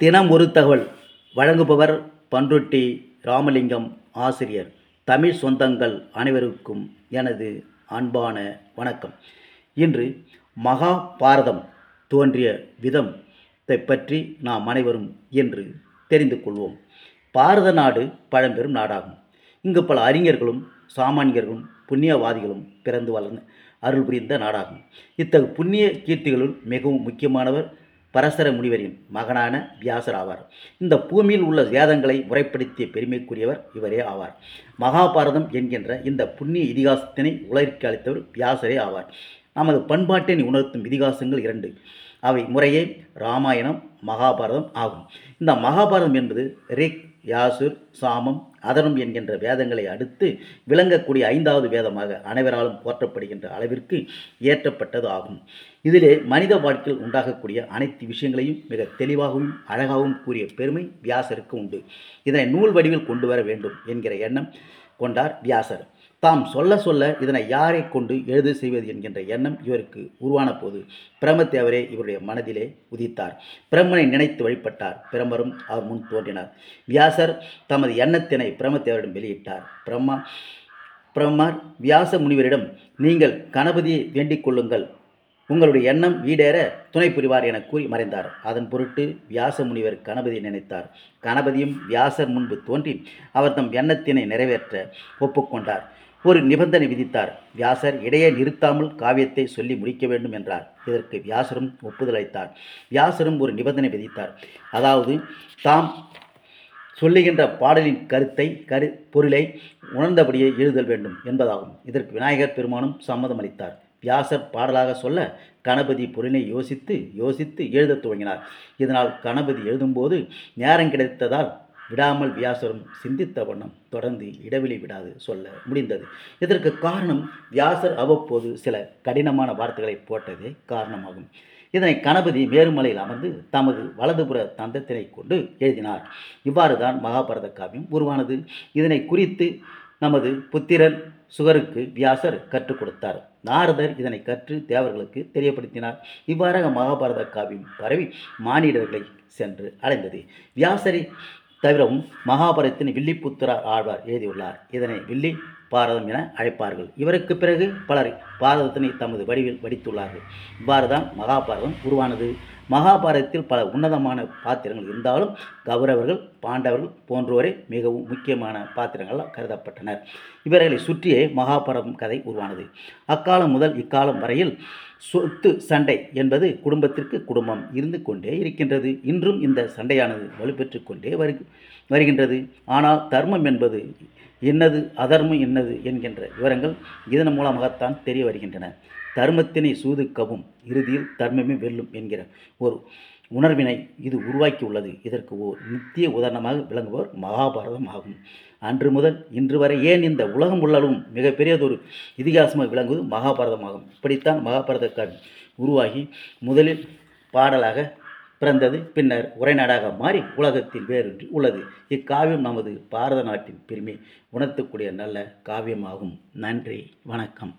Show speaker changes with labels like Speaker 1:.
Speaker 1: தினம் ஒரு தகவல். வழங்குபவர் பன்ருட்டி ராமலிங்கம் ஆசிரியர். தமிழ் சொந்தங்கள் அனைவருக்கும் எனது அன்பான வணக்கம். இன்று மகாபாரதம் தோன்றிய விதத்தை பற்றி நாம் அனைவரும் என்று தெரிந்து கொள்வோம். பாரத நாடு பழம்பெரும் நாடாகும். இங்கு பல அறிஞர்களும் சாமானியர்களும் புண்ணியவாதிகளும் பிறந்து வளர்ந்து அருள் புரிந்த நாடாகும். இத்தகு புண்ணிய கீர்த்திகளுள் மிகவும் முக்கியமானவர் பரசர முனிவரின் மகனான வியாசர் ஆவார். இந்த பூமியில் உள்ள வேதங்களை முறைப்படுத்திய பெருமைக்குரியவர் இவரே ஆவார். மகாபாரதம் என்கின்ற இந்த புண்ணிய இதிகாசத்தினை உலகிற்கு அளித்தவர் வியாசரே ஆவார். நமது பண்பாட்டினை உணர்த்தும் இதிகாசங்கள் இரண்டு. அவை முறையே ராமாயணம் மகாபாரதம் ஆகும். இந்த மகாபாரதம் என்பது ரிக் யாசுர் சாமம் அதனம் என்கின்ற வேதங்களை அடுத்து விளங்கக்கூடிய ஐந்தாவது வேதமாக அனைவராலும் போற்றப்படுகின்ற அளவிற்கு ஏற்றப்பட்டது ஆகும். இதிலே மனித வாழ்க்கையில் உண்டாகக்கூடிய அனைத்து விஷயங்களையும் மிக தெளிவாகவும் அழகாகவும் கூறிய பெருமை வியாசருக்கு உண்டு. இதனை நூல் வடிவில் கொண்டு வர வேண்டும் என்கிற எண்ணம் கொண்டார் வியாசர். தாம் சொல்ல சொல்ல இதனை யாரை கொண்டு எழுது செய்வது என்கின்ற எண்ணம் இவருக்கு உருவான போது பிரம்மதேவரே இவருடைய மனதிலே உதித்தார். பிரம்மனை நினைத்து வழிபட்டார். பிரம்மரும் அவர் முன் தோன்றினார். வியாசர் தமது எண்ணத்தினை பிரம்மதேவரிடம் வெளியிட்டார். பிரம்மா பிரம்மர் வியாச முனிவரிடம் நீங்கள் கணபதியை வேண்டிக் கொள்ளுங்கள். உங்களுடைய எண்ணம் ஈடேற துணை புரிவார் என கூறி மறைந்தார். அதன் பொருட்டு வியாச முனிவர் கணபதியை நினைத்தார். கணபதியும் வியாசர் முன்பு தோன்றி அவர் தம் எண்ணத்தினை நிறைவேற்ற ஒப்புக்கொண்டார். ஒரு நிபந்தனை விதித்தார். வியாசர் இடையே நிறுத்தாமல் காவியத்தை சொல்லி முடிக்க வேண்டும் என்றார். இதற்கு வியாசரும் ஒப்புதல் அளித்தார். வியாசரும் ஒரு நிபந்தனை விதித்தார். அதாவது தாம் சொல்லுகின்ற பாடலின் கருத்தை கரு பொருளை உணர்ந்தபடியே எழுதல் வேண்டும் என்பதாகும். இதற்கு விநாயகர் பெருமானும் சம்மதம் அளித்தார். வியாசர் பாடலாக சொல்ல கணபதி பொருளை யோசித்து யோசித்து எழுதத் துவங்கினார். இதனால் கணபதி எழுதும்போது நேரம் கிடைத்ததால் விடாமல் வியாசரும் சிந்தித்த வண்ணம் தொடர்ந்து இடைவெளி விடாது சொல்ல முடிந்தது. இதற்கு காரணம் வியாசர் அவ்வப்போது சில கடினமான வார்த்தைகளை போட்டதே காரணமாகும். இதனை கணபதி மேருமலையில் அமர்ந்து தமது வலதுபுற தந்தத்தினை கொண்டு எழுதினார். இவ்வாறு தான் மகாபாரத காவியம் உருவானது. இதனை குறித்து நமது புத்திரன் சுகருக்கு வியாசர் கற்றுக் கொடுத்தார். நாரதர் இதனை கற்று தேவர்களுக்கு தெரியப்படுத்தினார். இவ்வாறாக மகாபாரத காவியம் பரவி மானிடர்களை சென்று அடைந்தது. வியாசரை தவிரவும் மகாபாரதத்தின் வில்லிபுத்திரர் ஆழ்வார் எழுதியுள்ளார். இதனை வில்லி பாரதம் என அழைப்பார்கள். இவருக்கு பிறகு பலர் பாரதத்தினை தமது வடிவில் வடித்துள்ளார்கள். இவ்வாறு தான் மகாபாரதம் உருவானது. மகாபாரதத்தில் பல உன்னதமான பாத்திரங்கள் இருந்தாலும் கௌரவர்கள் பாண்டவர்கள் போன்றோரே மிகவும் முக்கியமான பாத்திரங்களாக கருதப்பட்டனர். இவர்களை சுற்றியே மகாபாரதம் கதை உருவானது. அக்காலம் முதல் இக்காலம் வரையில் சொத்து சண்டை என்பது குடும்பத்திற்கு குடும்பம் இருந்து கொண்டே இருக்கின்றது. இன்றும் இந்த சண்டையானது வலுப்பெற்று கொண்டே வருகின்றது. ஆனால் தர்மம் என்பது என்னது அதர்மம் என்னது என்கின்ற விவரங்கள் இதன் மூலமாகத்தான் தெரிய வருகின்றன. தர்மத்தினை சூதுக்கவும் இறுதியில் தர்மமே வெல்லும் என்கிற ஒரு உணர்வினை இது உருவாக்கியுள்ளது. இதற்கு ஓர் நித்திய உதாரணமாக விளங்குபவர் மகாபாரதம் ஆகும். அன்று முதல் இன்று வரை ஏன் இந்த உலகம் உள்ளலும் மிகப்பெரியதொரு இதிகாசமாக விளங்குவது மகாபாரதமாகும் இப்படித்தான் மகாபாரத காவியம் உருவாகி முதலில் பாடலாக பிறந்தது. பின்னர் உரைநாடாக மாறி உலகத்தில் வேறொன்று உள்ளது. இக்காவியம் நமது பாரத நாட்டின் பெருமை. உணர்த்தக்கூடிய நல்ல காவியமாகும். நன்றி. வணக்கம்.